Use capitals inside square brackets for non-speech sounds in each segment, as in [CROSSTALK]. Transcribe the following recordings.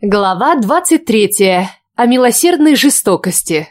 Глава 23. О милосердной жестокости.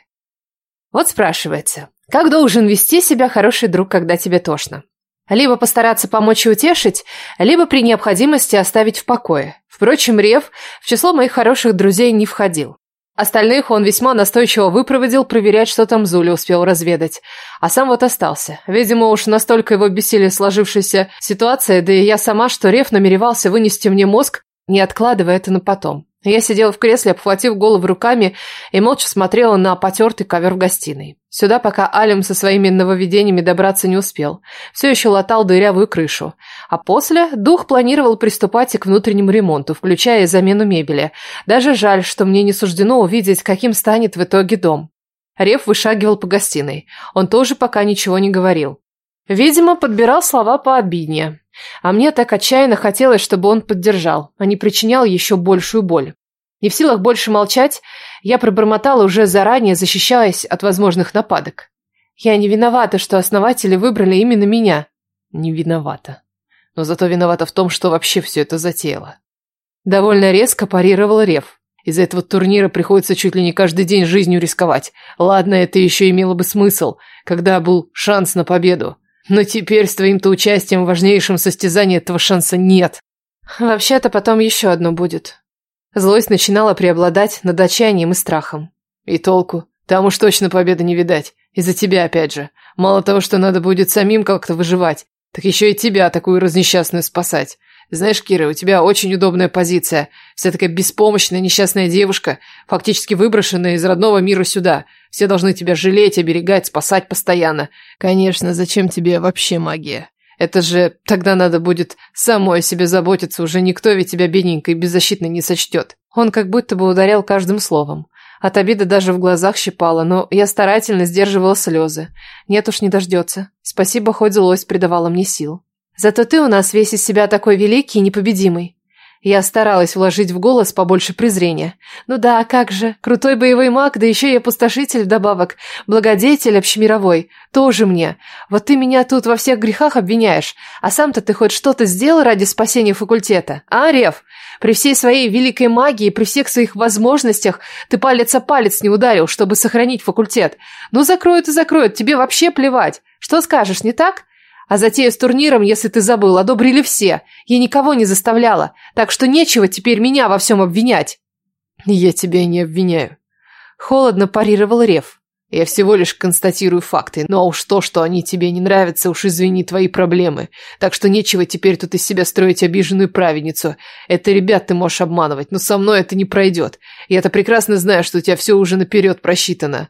Вот спрашивается, как должен вести себя хороший друг, когда тебе тошно? Либо постараться помочь и утешить, либо при необходимости оставить в покое. Впрочем, Рев в число моих хороших друзей не входил. Остальных он весьма настойчиво выпроводил проверять, что там Зуля успел разведать. А сам вот остался. Видимо, уж настолько его бесили сложившаяся ситуация, да и я сама, что Рев намеревался вынести мне мозг, не откладывая это на потом. Я сидела в кресле, обхватив голову руками и молча смотрела на потертый ковер в гостиной. Сюда пока Алим со своими нововведениями добраться не успел. Все еще латал дырявую крышу. А после дух планировал приступать и к внутреннему ремонту, включая и замену мебели. Даже жаль, что мне не суждено увидеть, каким станет в итоге дом. Рев вышагивал по гостиной. Он тоже пока ничего не говорил. Видимо, подбирал слова пообиднее. А мне так отчаянно хотелось, чтобы он поддержал, а не причинял еще большую боль. Не в силах больше молчать, я пробормотала уже заранее, защищаясь от возможных нападок. Я не виновата, что основатели выбрали именно меня. Не виновата. Но зато виновата в том, что вообще все это затеяло. Довольно резко парировал Рев. Из-за этого турнира приходится чуть ли не каждый день жизнью рисковать. Ладно, это еще имело бы смысл, когда был шанс на победу. Но теперь с твоим-то участием в важнейшем состязании этого шанса нет. Вообще-то потом еще одно будет. Злость начинала преобладать над отчаянием и страхом. И толку? Там уж точно победы не видать. Из-за тебя опять же. Мало того, что надо будет самим как-то выживать, так еще и тебя, такую разнесчастную, спасать. Знаешь, Кира, у тебя очень удобная позиция. Вся такая беспомощная, несчастная девушка, фактически выброшенная из родного мира сюда. Все должны тебя жалеть, оберегать, спасать постоянно. Конечно, зачем тебе вообще магия? Это же тогда надо будет самой о себе заботиться, уже никто ведь тебя бедненькой и беззащитной не сочтет. Он как будто бы ударял каждым словом. От обиды даже в глазах щипало, но я старательно сдерживала слезы. Нет уж, не дождется. Спасибо, хоть злость придавала мне сил. Зато ты у нас весь из себя такой великий и непобедимый. Я старалась вложить в голос побольше презрения. Ну да, как же, крутой боевой маг, да еще и опустошитель вдобавок, благодетель общемировой, тоже мне. Вот ты меня тут во всех грехах обвиняешь, а сам-то ты хоть что-то сделал ради спасения факультета, а, Рев? При всей своей великой магии, при всех своих возможностях, ты палец о палец не ударил, чтобы сохранить факультет. Ну закроют и закроют, тебе вообще плевать. Что скажешь, не так? А затею с турниром, если ты забыл, одобрили все. Я никого не заставляла, так что нечего теперь меня во всем обвинять. Я тебя не обвиняю. Холодно парировал Рев. Я всего лишь констатирую факты, но уж то, что они тебе не нравятся, уж извини, твои проблемы. Так что нечего теперь тут из себя строить обиженную праведницу. Это ребят ты можешь обманывать, но со мной это не пройдет. Я-то прекрасно знаю, что у тебя все уже наперед просчитано.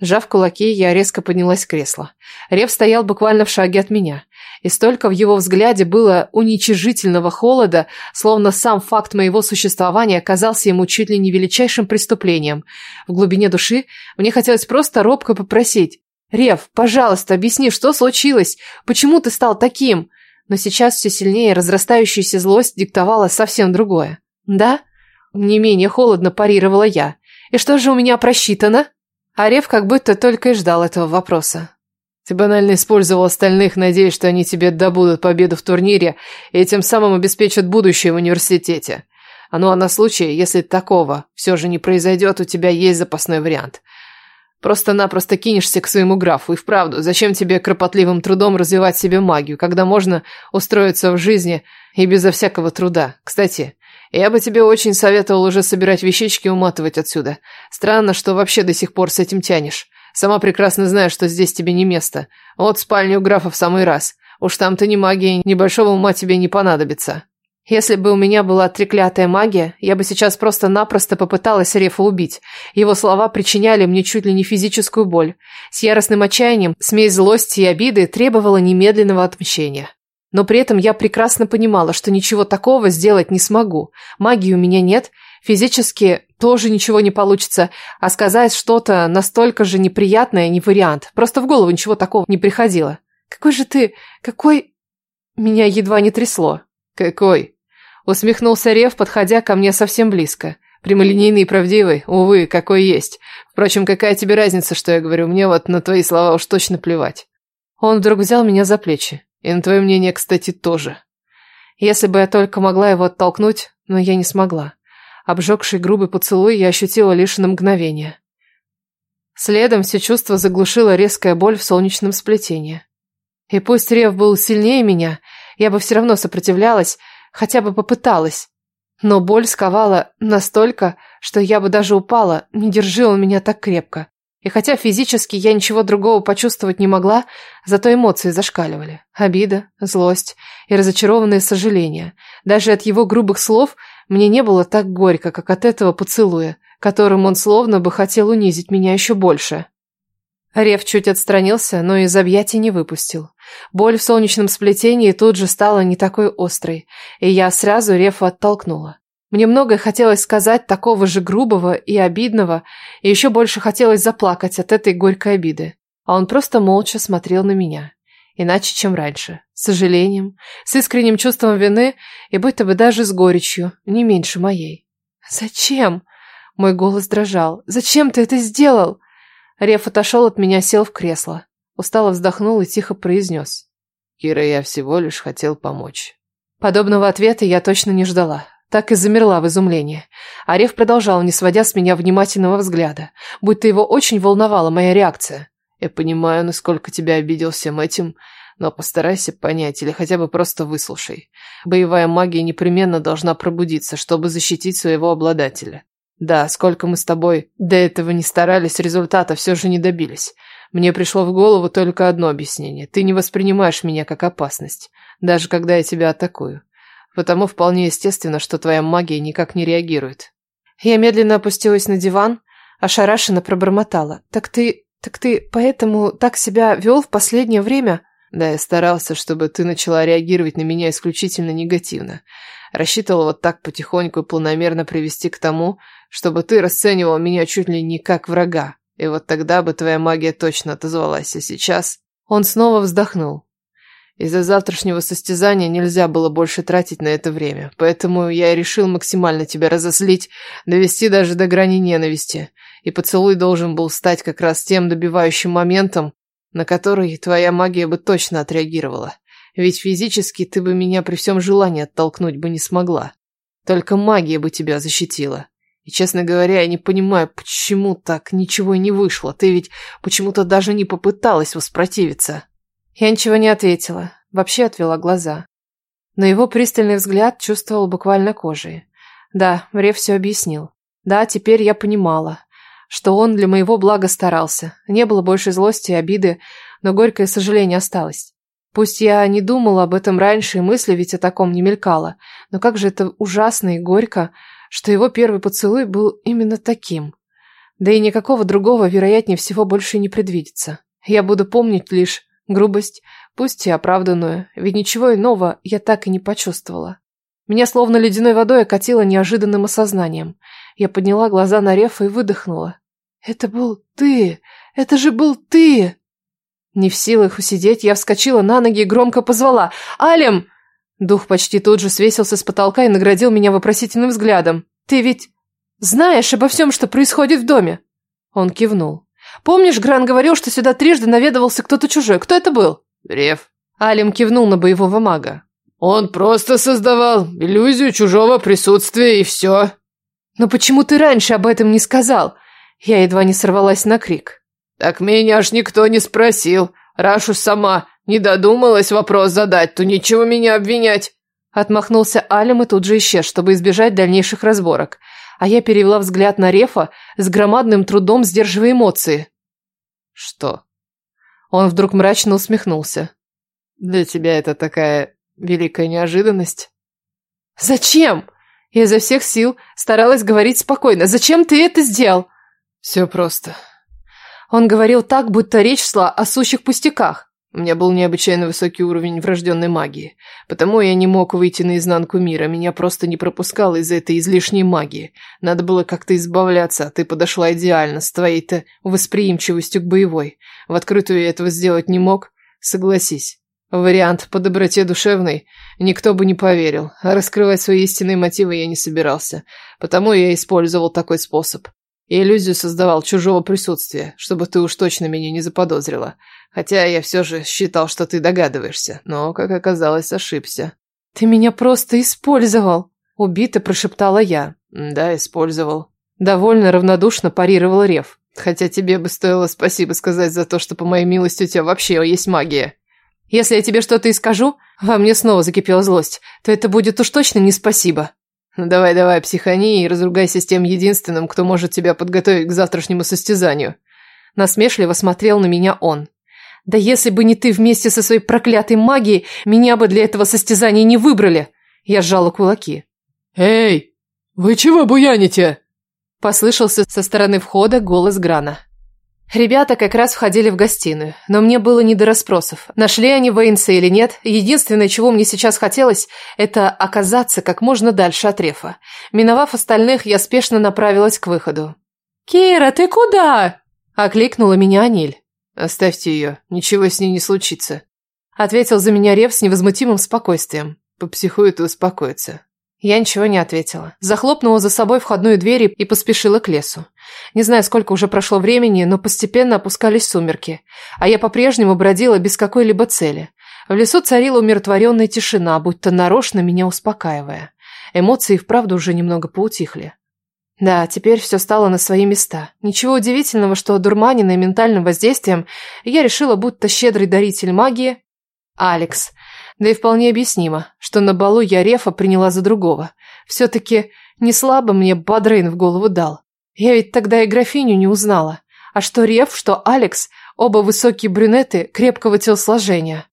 Сжав кулаки, я резко поднялась с кресла. Рев стоял буквально в шаге от меня. И столько в его взгляде было уничижительного холода, словно сам факт моего существования оказался ему чуть ли не величайшим преступлением. В глубине души мне хотелось просто робко попросить. «Рев, пожалуйста, объясни, что случилось? Почему ты стал таким?» Но сейчас все сильнее разрастающаяся злость диктовала совсем другое. «Да?» Не менее холодно парировала я. «И что же у меня просчитано?» Арев как будто только и ждал этого вопроса. Ты банально использовал остальных, надеясь, что они тебе добудут победу в турнире и тем самым обеспечат будущее в университете. А ну а на случай, если такого все же не произойдет, у тебя есть запасной вариант. Просто-напросто кинешься к своему графу. И вправду, зачем тебе кропотливым трудом развивать себе магию, когда можно устроиться в жизни и безо всякого труда? Кстати, я бы тебе очень советовал уже собирать вещички и уматывать отсюда. Странно, что вообще до сих пор с этим тянешь. Сама прекрасно знаю, что здесь тебе не место. Вот спальню графа в самый раз. Уж там-то ни магии, ни большого ума тебе не понадобится. Если бы у меня была треклятая магия, я бы сейчас просто-напросто попыталась Рефа убить. Его слова причиняли мне чуть ли не физическую боль. С яростным отчаянием, смесь злости и обиды требовала немедленного отмщения. Но при этом я прекрасно понимала, что ничего такого сделать не смогу. Магии у меня нет, физически тоже ничего не получится, а сказать что-то настолько же неприятное не вариант. Просто в голову ничего такого не приходило. Какой же ты... Какой... Меня едва не трясло. Какой? Усмехнулся Рев, подходя ко мне совсем близко. Прямолинейный и правдивый, увы, какой есть. Впрочем, какая тебе разница, что я говорю? Мне вот на твои слова уж точно плевать. Он вдруг взял меня за плечи. И на твое мнение, кстати, тоже. Если бы я только могла его оттолкнуть, но я не смогла. Обжегший грубый поцелуй я ощутила лишь на мгновение. Следом все чувства заглушила резкая боль в солнечном сплетении. И пусть Рев был сильнее меня, я бы все равно сопротивлялась, хотя бы попыталась. Но боль сковала настолько, что я бы даже упала, не держи меня так крепко. И хотя физически я ничего другого почувствовать не могла, зато эмоции зашкаливали. Обида, злость и разочарованное сожаление. Даже от его грубых слов мне не было так горько, как от этого поцелуя, которым он словно бы хотел унизить меня еще больше. Рев чуть отстранился, но из объятий не выпустил. Боль в солнечном сплетении тут же стала не такой острой, и я сразу Рефа оттолкнула. Мне многое хотелось сказать такого же грубого и обидного, и еще больше хотелось заплакать от этой горькой обиды. А он просто молча смотрел на меня. Иначе, чем раньше. С сожалением, с искренним чувством вины и будто бы даже с горечью, не меньше моей. «Зачем?» Мой голос дрожал. «Зачем ты это сделал?» Реф отошел от меня, сел в кресло. Устало вздохнул и тихо произнес. «Кира, я всего лишь хотел помочь». Подобного ответа я точно не ждала. Так и замерла в изумлении. Ареф продолжал, не сводя с меня внимательного взгляда, будто его очень волновала моя реакция. «Я понимаю, насколько тебя обидел всем этим, но постарайся понять или хотя бы просто выслушай. Боевая магия непременно должна пробудиться, чтобы защитить своего обладателя. Да, сколько мы с тобой до этого не старались, результата все же не добились. Мне пришло в голову только одно объяснение. Ты не воспринимаешь меня как опасность, даже когда я тебя атакую. Потому вполне естественно, что твоя магия никак не реагирует. Я медленно опустилась на диван, ошарашенно пробормотала. «Так ты... так ты поэтому так себя вел в последнее время?» Да, я старался, чтобы ты начала реагировать на меня исключительно негативно. Рассчитывал вот так потихоньку и планомерно привести к тому, чтобы ты расценивал меня чуть ли не как врага. И вот тогда бы твоя магия точно отозвалась. А сейчас... Он снова вздохнул. Из-за завтрашнего состязания нельзя было больше тратить на это время, поэтому я решил максимально тебя разозлить, довести даже до грани ненависти. И поцелуй должен был стать как раз тем добивающим моментом, на который твоя магия бы точно отреагировала. Ведь физически ты бы меня при всем желании оттолкнуть бы не смогла. Только магия бы тебя защитила. И, честно говоря, я не понимаю, почему так ничего и не вышло. Ты ведь почему-то даже не попыталась воспротивиться. Я ничего не ответила, вообще отвела глаза. Но его пристальный взгляд чувствовал буквально кожей. Да, Рев все объяснил. Да, теперь я понимала что он для моего блага старался. Не было больше злости и обиды, но горькое сожаление осталось. Пусть я не думала об этом раньше, и мысли ведь о таком не мелькало, но как же это ужасно и горько, что его первый поцелуй был именно таким. Да и никакого другого, вероятнее всего, больше не предвидится. Я буду помнить лишь грубость, пусть и оправданную, ведь ничего иного я так и не почувствовала. Меня словно ледяной водой окатило неожиданным осознанием. Я подняла глаза на Рефа и выдохнула. «Это был ты! Это же был ты!» Не в силах усидеть, я вскочила на ноги и громко позвала. «Алем!» Дух почти тут же свесился с потолка и наградил меня вопросительным взглядом. «Ты ведь знаешь обо всем, что происходит в доме?» Он кивнул. «Помнишь, Гран говорил, что сюда трижды наведывался кто-то чужой? Кто это был?» «Рев». Алим кивнул на боевого мага. Он просто создавал иллюзию чужого присутствия и все. Но почему ты раньше об этом не сказал? Я едва не сорвалась на крик. Так меня ж никто не спросил. Раз уж сама не додумалась вопрос задать, то ничего меня обвинять. Отмахнулся Алим и тут же исчез, чтобы избежать дальнейших разборок. А я перевела взгляд на Рефа с громадным трудом, сдерживая эмоции. Что? Он вдруг мрачно усмехнулся. Для тебя это такая Великая неожиданность. Зачем? Я изо всех сил старалась говорить спокойно. Зачем ты это сделал? Все просто. Он говорил так, будто речь шла о сущих пустяках. У меня был необычайно высокий уровень врожденной магии, потому я не мог выйти наизнанку мира, меня просто не пропускало из-за этой излишней магии. Надо было как-то избавляться, а ты подошла идеально, с твоей-то восприимчивостью к боевой. В открытую я этого сделать не мог, согласись. Вариант по доброте душевной никто бы не поверил, а раскрывать свои истинные мотивы я не собирался, потому я использовал такой способ. И иллюзию создавал чужого присутствия, чтобы ты уж точно меня не заподозрила. Хотя я все же считал, что ты догадываешься, но, как оказалось, ошибся. Ты меня просто использовал. Убито прошептала я. Да, использовал. Довольно равнодушно парировал Рев. Хотя тебе бы стоило спасибо сказать за то, что, по моей милости, у тебя вообще есть магия. Если я тебе что-то и скажу, во мне снова закипела злость, то это будет уж точно не спасибо. Ну давай, давай, психани и разругайся с тем единственным, кто может тебя подготовить к завтрашнему состязанию. Насмешливо смотрел на меня он. Да если бы не ты вместе со своей проклятой магией, меня бы для этого состязания не выбрали. Я сжала кулаки. Эй, вы чего буяните? Послышался со стороны входа голос Грана. Ребята как раз входили в гостиную, но мне было не до расспросов. Нашли они воинца или нет, единственное, чего мне сейчас хотелось, это оказаться как можно дальше от рефа. Миновав остальных, я спешно направилась к выходу. «Кира, ты куда?» – окликнула меня Аниль. «Оставьте ее, ничего с ней не случится», – ответил за меня реф с невозмутимым спокойствием. «Попсихует и успокоится». Я ничего не ответила. Захлопнула за собой входную дверь и поспешила к лесу. Не знаю, сколько уже прошло времени, но постепенно опускались сумерки, а я по-прежнему бродила без какой-либо цели. В лесу царила умиротворенная тишина, будто нарочно меня успокаивая. Эмоции вправду уже немного поутихли. Да, теперь все стало на свои места. Ничего удивительного, что дурманенной ментальным воздействием я решила, будто щедрый даритель магии – Алекс – да и вполне объяснимо, что на балу я Рефа приняла за другого. Все-таки не слабо мне Бадрейн в голову дал. Я ведь тогда и графиню не узнала. А что Реф, что Алекс, оба высокие брюнеты крепкого телосложения.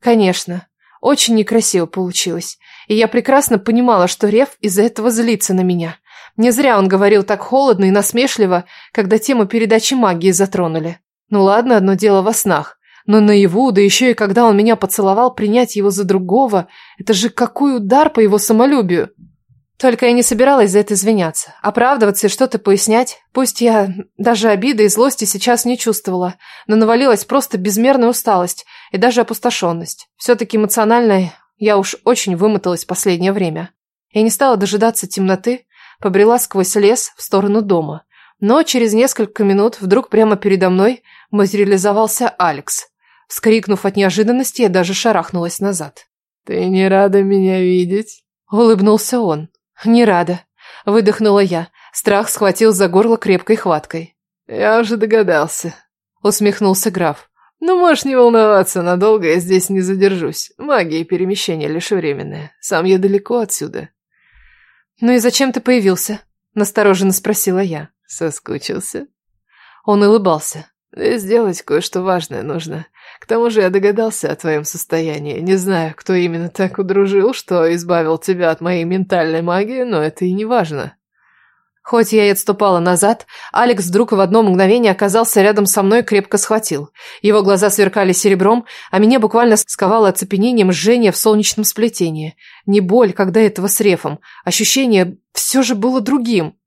Конечно, очень некрасиво получилось. И я прекрасно понимала, что Реф из-за этого злится на меня. Не зря он говорил так холодно и насмешливо, когда тему передачи магии затронули. Ну ладно, одно дело во снах. Но наяву, да еще и когда он меня поцеловал, принять его за другого, это же какой удар по его самолюбию. Только я не собиралась за это извиняться. Оправдываться и что-то пояснять. Пусть я даже обиды и злости сейчас не чувствовала, но навалилась просто безмерная усталость и даже опустошенность. Все-таки эмоционально я уж очень вымоталась в последнее время. Я не стала дожидаться темноты, побрела сквозь лес в сторону дома. Но через несколько минут вдруг прямо передо мной материализовался Алекс. Вскрикнув от неожиданности, я даже шарахнулась назад. «Ты не рада меня видеть?» Улыбнулся он. «Не рада», — выдохнула я. Страх схватил за горло крепкой хваткой. «Я уже догадался», — усмехнулся граф. «Ну, можешь не волноваться, надолго я здесь не задержусь. Магия перемещения лишь временная. Сам я далеко отсюда». «Ну и зачем ты появился?» — настороженно спросила я. «Соскучился?» Он улыбался. «Сделать кое-что важное нужно. К тому же я догадался о твоем состоянии. Не знаю, кто именно так удружил, что избавил тебя от моей ментальной магии, но это и не важно. Хоть я и отступала назад, Алекс вдруг в одно мгновение оказался рядом со мной и крепко схватил. Его глаза сверкали серебром, а меня буквально сковало оцепенением жжения в солнечном сплетении. Не боль, когда этого с рефом. Ощущение все же было другим.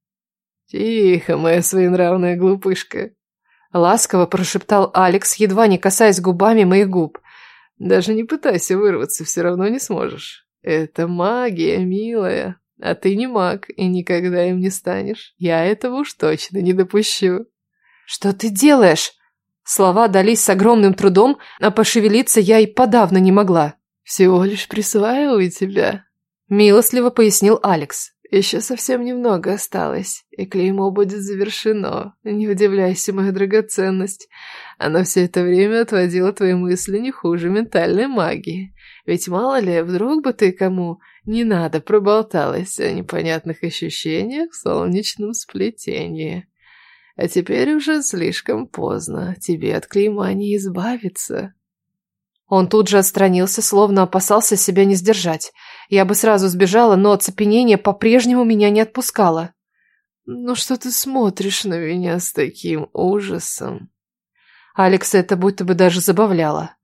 «Тихо, моя своенравная глупышка», Ласково прошептал Алекс, едва не касаясь губами моих губ. «Даже не пытайся вырваться, все равно не сможешь. Это магия, милая. А ты не маг и никогда им не станешь. Я этого уж точно не допущу». «Что ты делаешь?» Слова дались с огромным трудом, а пошевелиться я и подавно не могла. «Всего лишь присваиваю тебя», — милостливо пояснил Алекс. Еще совсем немного осталось, и клеймо будет завершено. Не удивляйся, моя драгоценность. Оно все это время отводило твои мысли не хуже ментальной магии. Ведь мало ли, вдруг бы ты кому не надо проболталась о непонятных ощущениях в солнечном сплетении. А теперь уже слишком поздно, тебе от клейма не избавиться. Он тут же отстранился, словно опасался себя не сдержать. Я бы сразу сбежала, но оцепенение по-прежнему меня не отпускало. «Ну что ты смотришь на меня с таким ужасом?» Алекс это будто бы даже забавляло.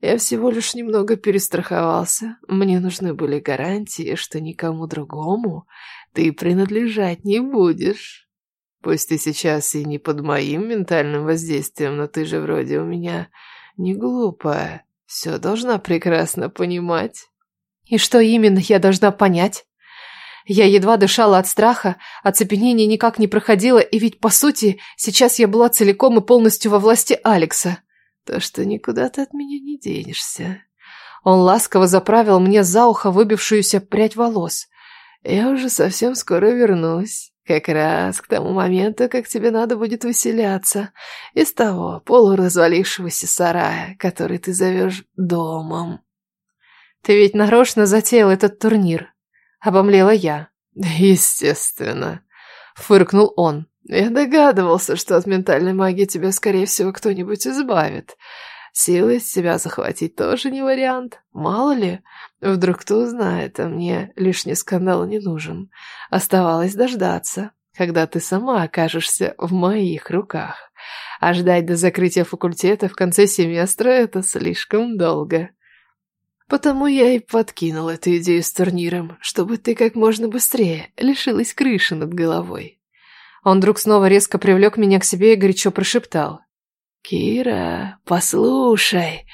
«Я всего лишь немного перестраховался. Мне нужны были гарантии, что никому другому ты принадлежать не будешь. Пусть ты сейчас и не под моим ментальным воздействием, но ты же вроде у меня не глупая». Все должна прекрасно понимать. И что именно я должна понять? Я едва дышала от страха, оцепенение никак не проходило, и ведь, по сути, сейчас я была целиком и полностью во власти Алекса. То, что никуда ты от меня не денешься. Он ласково заправил мне за ухо выбившуюся прядь волос. Я уже совсем скоро вернусь. Как раз к тому моменту, как тебе надо будет выселяться из того полуразвалившегося сарая, который ты зовешь домом. Ты ведь нарочно затеял этот турнир. Обомлела я. [LAUGHS] Естественно. Фыркнул он. Я догадывался, что от ментальной магии тебя, скорее всего, кто-нибудь избавит. Силы из себя захватить тоже не вариант. Мало ли, вдруг кто узнает, а мне лишний скандал не нужен. Оставалось дождаться, когда ты сама окажешься в моих руках. А ждать до закрытия факультета в конце семестра — это слишком долго. Потому я и подкинул эту идею с турниром, чтобы ты как можно быстрее лишилась крыши над головой. Он вдруг снова резко привлек меня к себе и горячо прошептал. «Кира, послушай,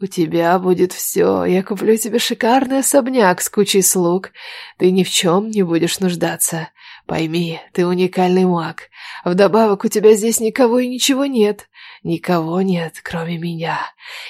у тебя будет все. Я куплю тебе шикарный особняк с кучей слуг. Ты ни в чем не будешь нуждаться. Пойми, ты уникальный маг. Вдобавок у тебя здесь никого и ничего нет. Никого нет, кроме меня.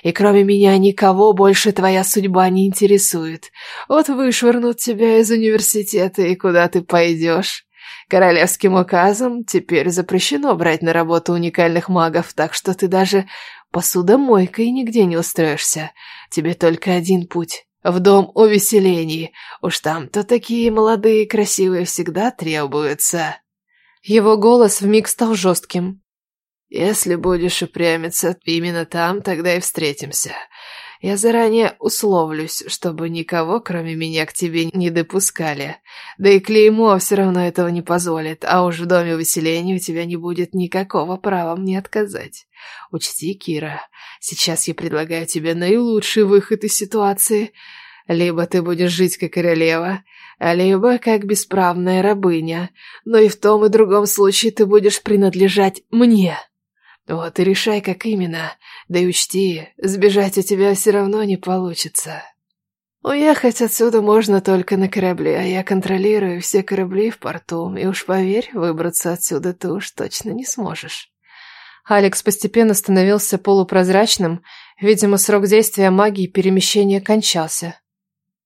И кроме меня никого больше твоя судьба не интересует. Вот вышвырнут тебя из университета, и куда ты пойдешь? Королевским указом теперь запрещено брать на работу уникальных магов, так что ты даже посудомойкой нигде не устроишься. Тебе только один путь — в дом увеселений. Уж там-то такие молодые и красивые всегда требуются». Его голос вмиг стал жестким. «Если будешь упрямиться именно там, тогда и встретимся. Я заранее условлюсь, чтобы никого, кроме меня, к тебе не допускали. Да и клеймо все равно этого не позволит, а уж в доме выселения у тебя не будет никакого права мне отказать. Учти, Кира, сейчас я предлагаю тебе наилучший выход из ситуации. Либо ты будешь жить как королева, либо как бесправная рабыня, но и в том и другом случае ты будешь принадлежать мне». Вот и решай, как именно. Да и учти, сбежать у тебя все равно не получится. Уехать отсюда можно только на корабле, а я контролирую все корабли в порту, и уж поверь, выбраться отсюда ты уж точно не сможешь. Алекс постепенно становился полупрозрачным, видимо, срок действия магии перемещения кончался.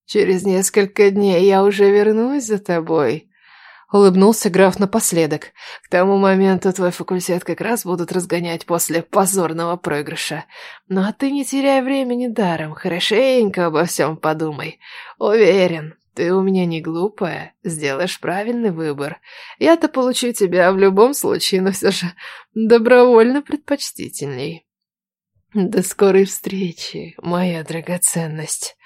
«Через несколько дней я уже вернусь за тобой», Улыбнулся граф напоследок. К тому моменту твой факультет как раз будут разгонять после позорного проигрыша. Ну а ты не теряй времени даром, хорошенько обо всем подумай. Уверен, ты у меня не глупая, сделаешь правильный выбор. Я-то получу тебя в любом случае, но все же добровольно предпочтительней. До скорой встречи, моя драгоценность.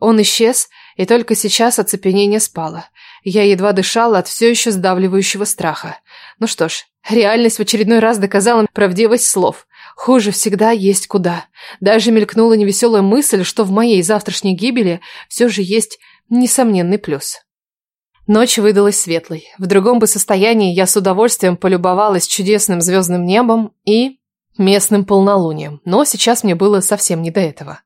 Он исчез, и только сейчас оцепенение спало. Я едва дышала от все еще сдавливающего страха. Ну что ж, реальность в очередной раз доказала правдивость слов. Хуже всегда есть куда. Даже мелькнула невеселая мысль, что в моей завтрашней гибели все же есть несомненный плюс. Ночь выдалась светлой. В другом бы состоянии я с удовольствием полюбовалась чудесным звездным небом и местным полнолунием, но сейчас мне было совсем не до этого.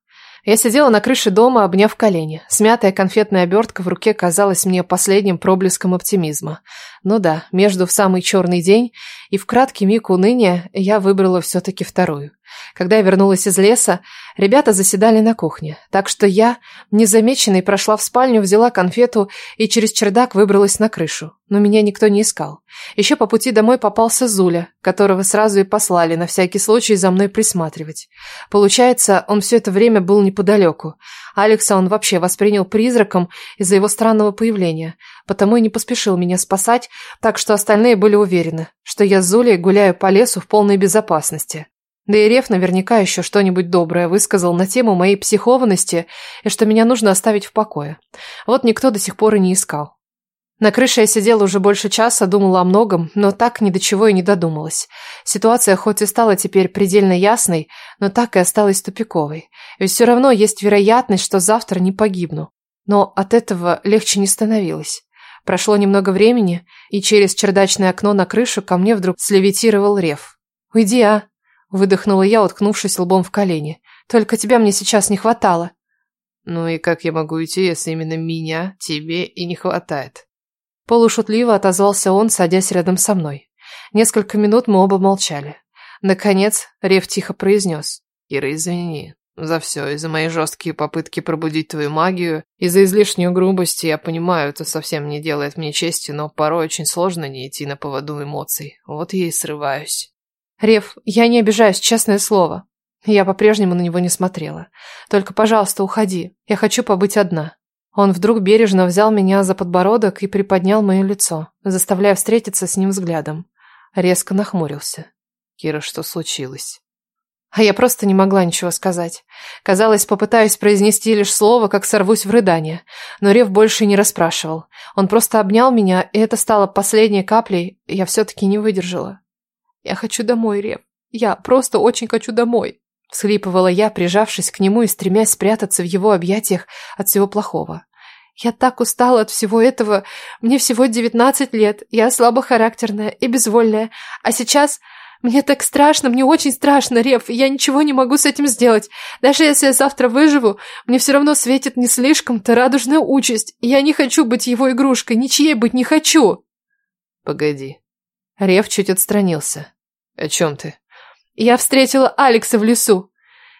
Я сидела на крыше дома, обняв колени. Смятая конфетная обертка в руке казалась мне последним проблеском оптимизма. Ну да, между в самый черный день и в краткий миг уныния я выбрала все-таки вторую. Когда я вернулась из леса, ребята заседали на кухне, так что я, незамеченной, прошла в спальню, взяла конфету и через чердак выбралась на крышу. Но меня никто не искал. Еще по пути домой попался Зуля, которого сразу и послали на всякий случай за мной присматривать. Получается, он все это время был неподалеку. Алекса он вообще воспринял призраком из-за его странного появления, потому и не поспешил меня спасать, так что остальные были уверены, что я с Зулей гуляю по лесу в полной безопасности. Да и Рев наверняка еще что-нибудь доброе высказал на тему моей психованности и что меня нужно оставить в покое. Вот никто до сих пор и не искал. На крыше я сидела уже больше часа, думала о многом, но так ни до чего и не додумалась. Ситуация хоть и стала теперь предельно ясной, но так и осталась тупиковой. Ведь все равно есть вероятность, что завтра не погибну. Но от этого легче не становилось. Прошло немного времени, и через чердачное окно на крышу ко мне вдруг слевитировал Рев. «Уйди, а!» Выдохнула я, уткнувшись лбом в колени. «Только тебя мне сейчас не хватало». «Ну и как я могу идти, если именно меня тебе и не хватает?» Полушутливо отозвался он, садясь рядом со мной. Несколько минут мы оба молчали. Наконец, Рев тихо произнес. «Ира, извини, За все, и за мои жесткие попытки пробудить твою магию, и за излишнюю грубость, я понимаю, это совсем не делает мне чести, но порой очень сложно не идти на поводу эмоций. Вот я и срываюсь. Рев, я не обижаюсь, честное слово. Я по-прежнему на него не смотрела. Только, пожалуйста, уходи. Я хочу побыть одна. Он вдруг бережно взял меня за подбородок и приподнял мое лицо, заставляя встретиться с ним взглядом. Резко нахмурился. Кира, что случилось? А я просто не могла ничего сказать. Казалось, попытаюсь произнести лишь слово, как сорвусь в рыдание. Но Рев больше не расспрашивал. Он просто обнял меня, и это стало последней каплей, я все-таки не выдержала. «Я хочу домой, Рев. Я просто очень хочу домой», — всхлипывала я, прижавшись к нему и стремясь спрятаться в его объятиях от всего плохого. «Я так устала от всего этого. Мне всего девятнадцать лет, я слабохарактерная и безвольная. А сейчас мне так страшно, мне очень страшно, Рев, я ничего не могу с этим сделать. Даже если я завтра выживу, мне все равно светит не слишком-то радужная участь. Я не хочу быть его игрушкой, ничьей быть не хочу. Погоди. Рев чуть отстранился. О чем ты? Я встретила Алекса в лесу.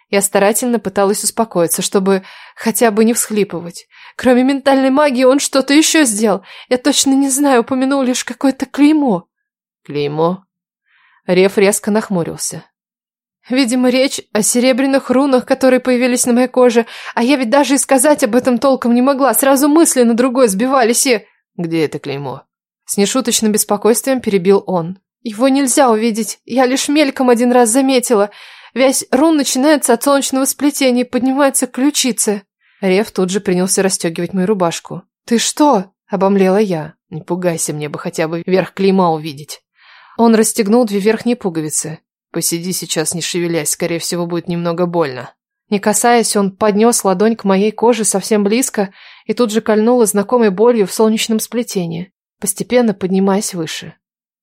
Я старательно пыталась успокоиться, чтобы хотя бы не всхлипывать. Кроме ментальной магии он что-то еще сделал. Я точно не знаю, упомянул лишь какое-то клеймо. Клеймо? Реф резко нахмурился. Видимо, речь о серебряных рунах, которые появились на моей коже, а я ведь даже и сказать об этом толком не могла, сразу мысли на другой сбивались и... Где это клеймо? С нешуточным беспокойствием перебил он. Его нельзя увидеть, я лишь мельком один раз заметила. Вязь рун начинается от солнечного сплетения и поднимается к ключице. Рев тут же принялся расстегивать мою рубашку. «Ты что?» – обомлела я. «Не пугайся, мне бы хотя бы верх клейма увидеть». Он расстегнул две верхние пуговицы. «Посиди сейчас, не шевелясь, скорее всего, будет немного больно». Не касаясь, он поднес ладонь к моей коже совсем близко и тут же кольнула знакомой болью в солнечном сплетении, постепенно поднимаясь выше.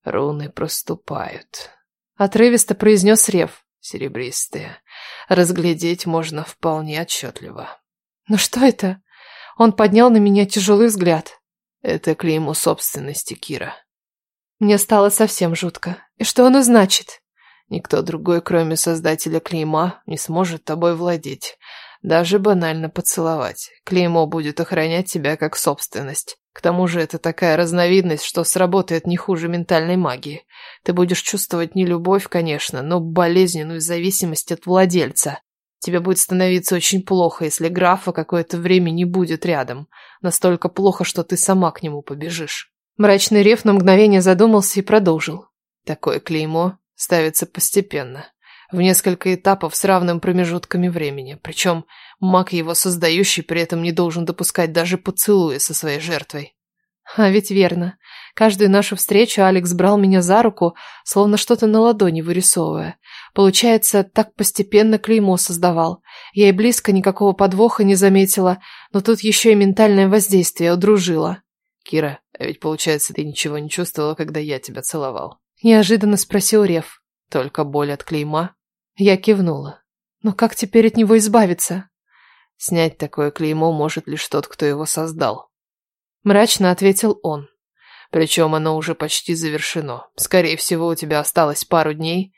«Руны проступают», — отрывисто произнес Рев. «Серебристые. Разглядеть можно вполне отчетливо». «Но что это?» Он поднял на меня тяжелый взгляд. «Это клеймо собственности, Кира. Мне стало совсем жутко. И что оно значит? Никто другой, кроме создателя клейма, не сможет тобой владеть. Даже банально поцеловать. Клеймо будет охранять тебя как собственность. К тому же это такая разновидность, что сработает не хуже ментальной магии. Ты будешь чувствовать не любовь, конечно, но болезненную зависимость от владельца. Тебе будет становиться очень плохо, если графа какое-то время не будет рядом. Настолько плохо, что ты сама к нему побежишь. Мрачный рев на мгновение задумался и продолжил. Такое клеймо ставится постепенно, в несколько этапов с равным промежутками времени. Причем маг его создающий при этом не должен допускать даже поцелуя со своей жертвой. А ведь верно. Каждую нашу встречу Алекс брал меня за руку, словно что-то на ладони вырисовывая. Получается, так постепенно клеймо создавал. Я и близко никакого подвоха не заметила, но тут еще и ментальное воздействие удружила. Кира, а ведь получается, ты ничего не чувствовала, когда я тебя целовал. Неожиданно спросил Рев. Только боль от клейма? Я кивнула. Но как теперь от него избавиться? Снять такое клеймо может лишь тот, кто его создал. Мрачно ответил он. Причем оно уже почти завершено. Скорее всего, у тебя осталось пару дней,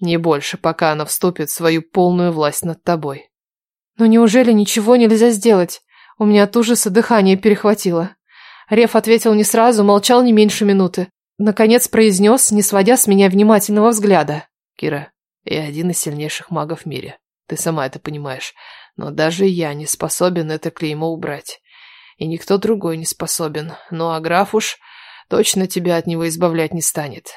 не больше, пока оно вступит в свою полную власть над тобой. Но неужели ничего нельзя сделать? У меня от ужаса дыхание перехватило. Реф ответил не сразу, молчал не меньше минуты. Наконец произнес, не сводя с меня внимательного взгляда. «Кира, я один из сильнейших магов в мире. Ты сама это понимаешь. Но даже я не способен это клеймо убрать. И никто другой не способен. Ну а граф уж точно тебя от него избавлять не станет.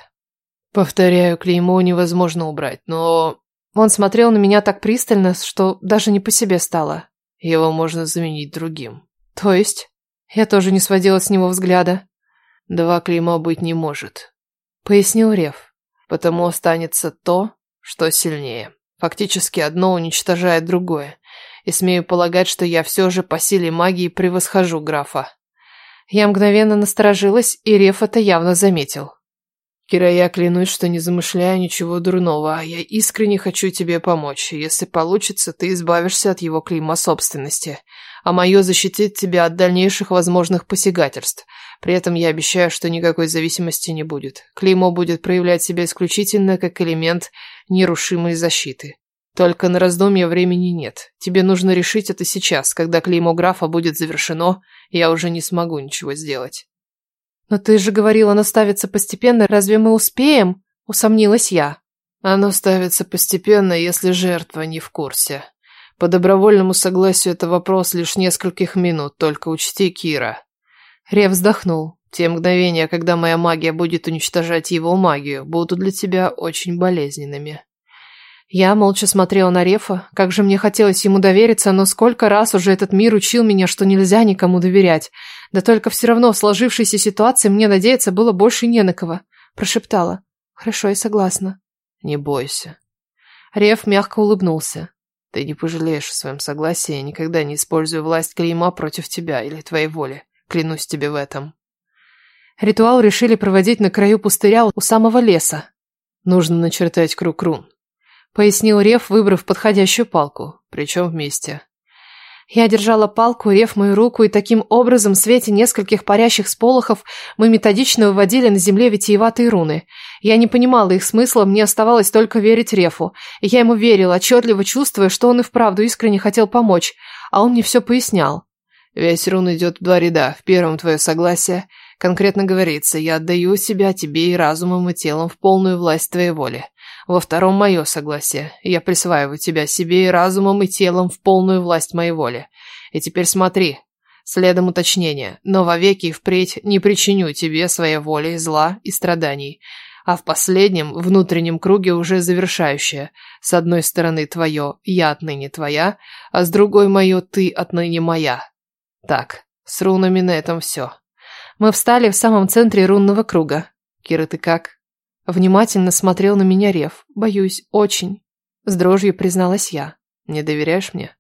Повторяю, клеймо невозможно убрать, но... Он смотрел на меня так пристально, что даже не по себе стало. Его можно заменить другим. То есть? Я тоже не сводила с него взгляда. Два клейма быть не может, пояснил Рев. Потому останется то, что сильнее. Фактически одно уничтожает другое. И смею полагать, что я все же по силе магии превосхожу графа. Я мгновенно насторожилась, и Рев это явно заметил. Кира, я клянусь, что не замышляю ничего дурного, а я искренне хочу тебе помочь. Если получится, ты избавишься от его клейма собственности, а мое защитит тебя от дальнейших возможных посягательств. При этом я обещаю, что никакой зависимости не будет. Клеймо будет проявлять себя исключительно как элемент нерушимой защиты. Только на раздумье времени нет. Тебе нужно решить это сейчас, когда клеймо графа будет завершено, я уже не смогу ничего сделать. Но ты же говорил, оно ставится постепенно, разве мы успеем? Усомнилась я. Оно ставится постепенно, если жертва не в курсе. По добровольному согласию это вопрос лишь нескольких минут, только учти, Кира. Рев вздохнул. Те мгновения, когда моя магия будет уничтожать его магию, будут для тебя очень болезненными. Я молча смотрела на Рефа, как же мне хотелось ему довериться, но сколько раз уже этот мир учил меня, что нельзя никому доверять. Да только все равно в сложившейся ситуации мне надеяться было больше не на кого. Прошептала. Хорошо, я согласна. Не бойся. Реф мягко улыбнулся. Ты не пожалеешь о своем согласии, я никогда не использую власть клейма против тебя или твоей воли. Клянусь тебе в этом. Ритуал решили проводить на краю пустыря у самого леса. Нужно начертать круг рун. Пояснил Рев, выбрав подходящую палку. Причем вместе. Я держала палку, Рев мою руку, и таким образом в свете нескольких парящих сполохов мы методично выводили на земле витиеватые руны. Я не понимала их смысла, мне оставалось только верить Рефу. И я ему верила, отчетливо чувствуя, что он и вправду искренне хотел помочь, а он мне все пояснял. Весь рун идет в два ряда. В первом твое согласие. Конкретно говорится, я отдаю себя тебе и разумом, и телом в полную власть твоей воли. Во втором мое согласие. Я присваиваю тебя себе и разумом, и телом в полную власть моей воли. И теперь смотри. Следом уточнения. Но вовеки и впредь не причиню тебе своей воли зла и страданий. А в последнем, внутреннем круге уже завершающее. С одной стороны твое «я отныне твоя», а с другой мое «ты отныне моя». Так, с рунами на этом все. Мы встали в самом центре рунного круга. Кира, ты как? Внимательно смотрел на меня Рев. Боюсь, очень. С дрожью призналась я. Не доверяешь мне?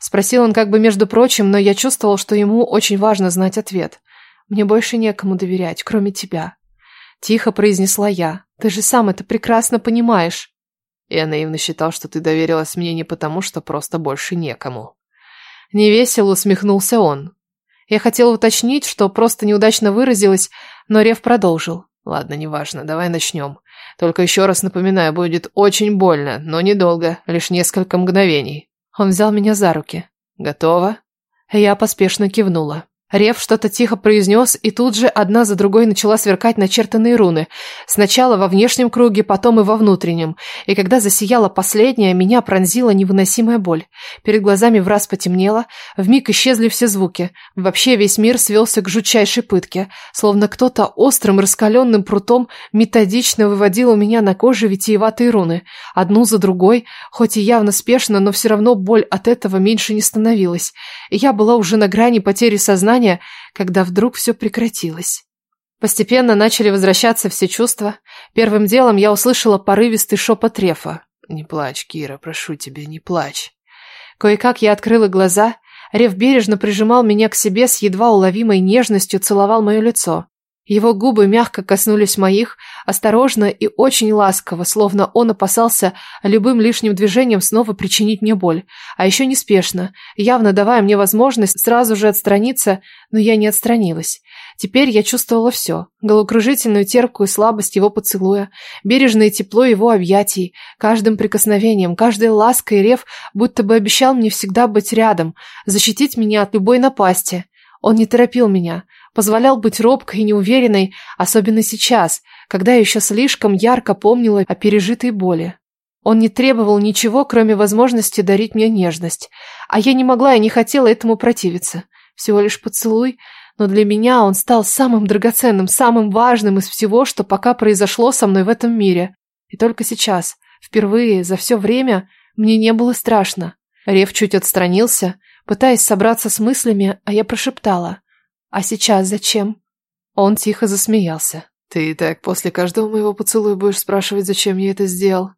Спросил он как бы между прочим, но я чувствовал, что ему очень важно знать ответ. Мне больше некому доверять, кроме тебя. Тихо произнесла я. Ты же сам это прекрасно понимаешь. Я наивно считал, что ты доверилась мне не потому, что просто больше некому. Невесело усмехнулся он. Я хотела уточнить, что просто неудачно выразилась, но Рев продолжил. Ладно, неважно, давай начнем. Только еще раз напоминаю, будет очень больно, но недолго, лишь несколько мгновений. Он взял меня за руки. Готово? Я поспешно кивнула. Рев что-то тихо произнес, и тут же одна за другой начала сверкать начертанные руны. Сначала во внешнем круге, потом и во внутреннем. И когда засияла последняя, меня пронзила невыносимая боль. Перед глазами враз потемнело, вмиг исчезли все звуки. Вообще весь мир свелся к жутчайшей пытке. Словно кто-то острым раскаленным прутом методично выводил у меня на коже витиеватые руны. Одну за другой, хоть и явно спешно, но все равно боль от этого меньше не становилась. И я была уже на грани потери сознания, сознания, когда вдруг все прекратилось. Постепенно начали возвращаться все чувства. Первым делом я услышала порывистый шепот Рефа. «Не плачь, Кира, прошу тебя, не плачь». Кое-как я открыла глаза. Рев бережно прижимал меня к себе с едва уловимой нежностью, целовал мое лицо. Его губы мягко коснулись моих, осторожно и очень ласково, словно он опасался любым лишним движением снова причинить мне боль. А еще неспешно, явно давая мне возможность сразу же отстраниться, но я не отстранилась. Теперь я чувствовала все. Головокружительную терпкую слабость его поцелуя, бережное тепло его объятий, каждым прикосновением, каждой лаской рев будто бы обещал мне всегда быть рядом, защитить меня от любой напасти. Он не торопил меня, позволял быть робкой и неуверенной, особенно сейчас, когда я еще слишком ярко помнила о пережитой боли. Он не требовал ничего, кроме возможности дарить мне нежность, а я не могла и не хотела этому противиться. Всего лишь поцелуй, но для меня он стал самым драгоценным, самым важным из всего, что пока произошло со мной в этом мире. И только сейчас, впервые за все время, мне не было страшно. Рев чуть отстранился, пытаясь собраться с мыслями, а я прошептала. «А сейчас зачем?» Он тихо засмеялся. «Ты и так после каждого моего поцелуя будешь спрашивать, зачем я это сделал?»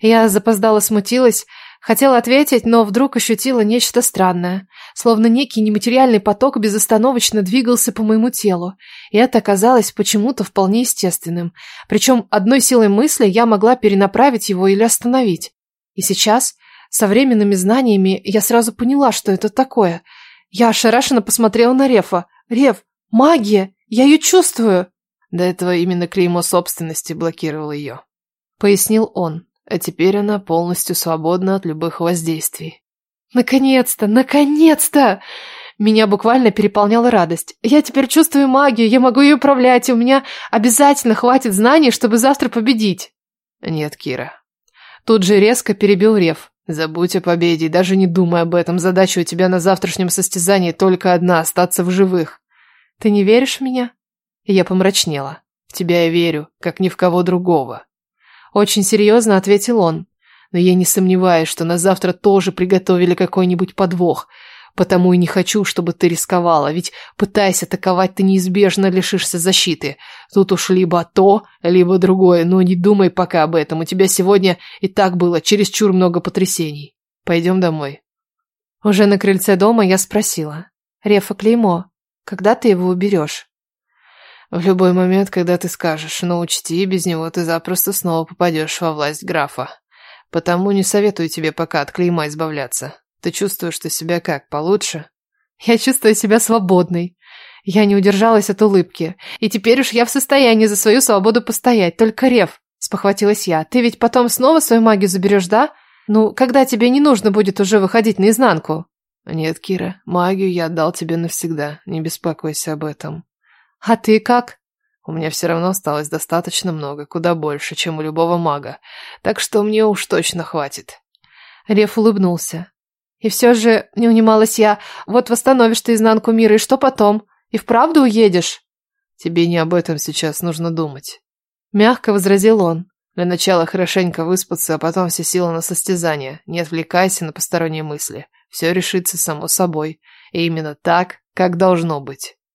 Я запоздала смутилась, хотела ответить, но вдруг ощутила нечто странное, словно некий нематериальный поток безостановочно двигался по моему телу, и это оказалось почему-то вполне естественным. Причем одной силой мысли я могла перенаправить его или остановить. И сейчас со временными знаниями я сразу поняла, что это такое. Я ошарашенно посмотрела на Рефа. «Реф, магия! Я ее чувствую!» До этого именно клеймо собственности блокировало ее. Пояснил он. а теперь она полностью свободна от любых воздействий. Наконец-то, наконец-то! Меня буквально переполняла радость. Я теперь чувствую магию, я могу ее управлять, и у меня обязательно хватит знаний, чтобы завтра победить. Нет, Кира. Тут же резко перебил Рев. Забудь о победе и даже не думай об этом. Задача у тебя на завтрашнем состязании только одна – остаться в живых. Ты не веришь в меня? Я помрачнела. В тебя я верю, как ни в кого другого. Очень серьезно ответил он. Но я не сомневаюсь, что на завтра тоже приготовили какой-нибудь подвох – Потому и не хочу, чтобы ты рисковала, ведь пытаясь атаковать, ты неизбежно лишишься защиты. Тут уж либо то, либо другое, но не думай пока об этом. У тебя сегодня и так было чересчур много потрясений. Пойдем домой. Уже на крыльце дома я спросила. Рефа клеймо, когда ты его уберешь? В любой момент, когда ты скажешь, но учти, без него ты запросто снова попадешь во власть графа. Потому не советую тебе пока от клейма избавляться. Ты чувствуешь ты себя как, получше? Я чувствую себя свободной. Я не удержалась от улыбки. И теперь уж я в состоянии за свою свободу постоять. Только Рев, спохватилась я. Ты ведь потом снова свою магию заберешь, да? Ну, когда тебе не нужно будет уже выходить наизнанку? Нет, Кира, магию я отдал тебе навсегда. Не беспокойся об этом. А ты как? У меня все равно осталось достаточно много, куда больше, чем у любого мага. Так что мне уж точно хватит. Рев улыбнулся. И все же, не унималась я, вот восстановишь ты изнанку мира, и что потом? И вправду уедешь? Тебе не об этом сейчас нужно думать. Мягко возразил он. Для начала хорошенько выспаться, а потом все силы на состязание. Не отвлекайся на посторонние мысли. Все решится само собой. И именно так, как должно быть.